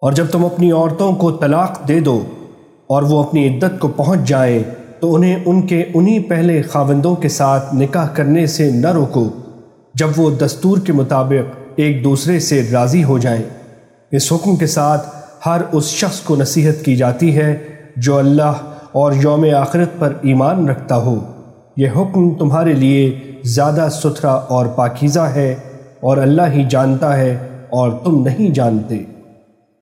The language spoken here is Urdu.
اور جب تم اپنی عورتوں کو طلاق دے دو اور وہ اپنی عدت کو پہنچ جائیں تو انہیں ان کے انہی پہلے خاوندوں کے ساتھ نکاح کرنے سے نہ روکو، جب وہ دستور کے مطابق ایک دوسرے سے راضی ہو جائیں۔ اس حکم کے ساتھ ہر اس شخص کو نصیحت کی جاتی ہے جو اللہ اور یوم آخرت پر ایمان رکھتا ہو۔ یہ حکم تمہارے لیے زیادہ ستھرا اور پاکیزہ ہے اور اللہ ہی جانتا ہے اور تم نہیں جانتے۔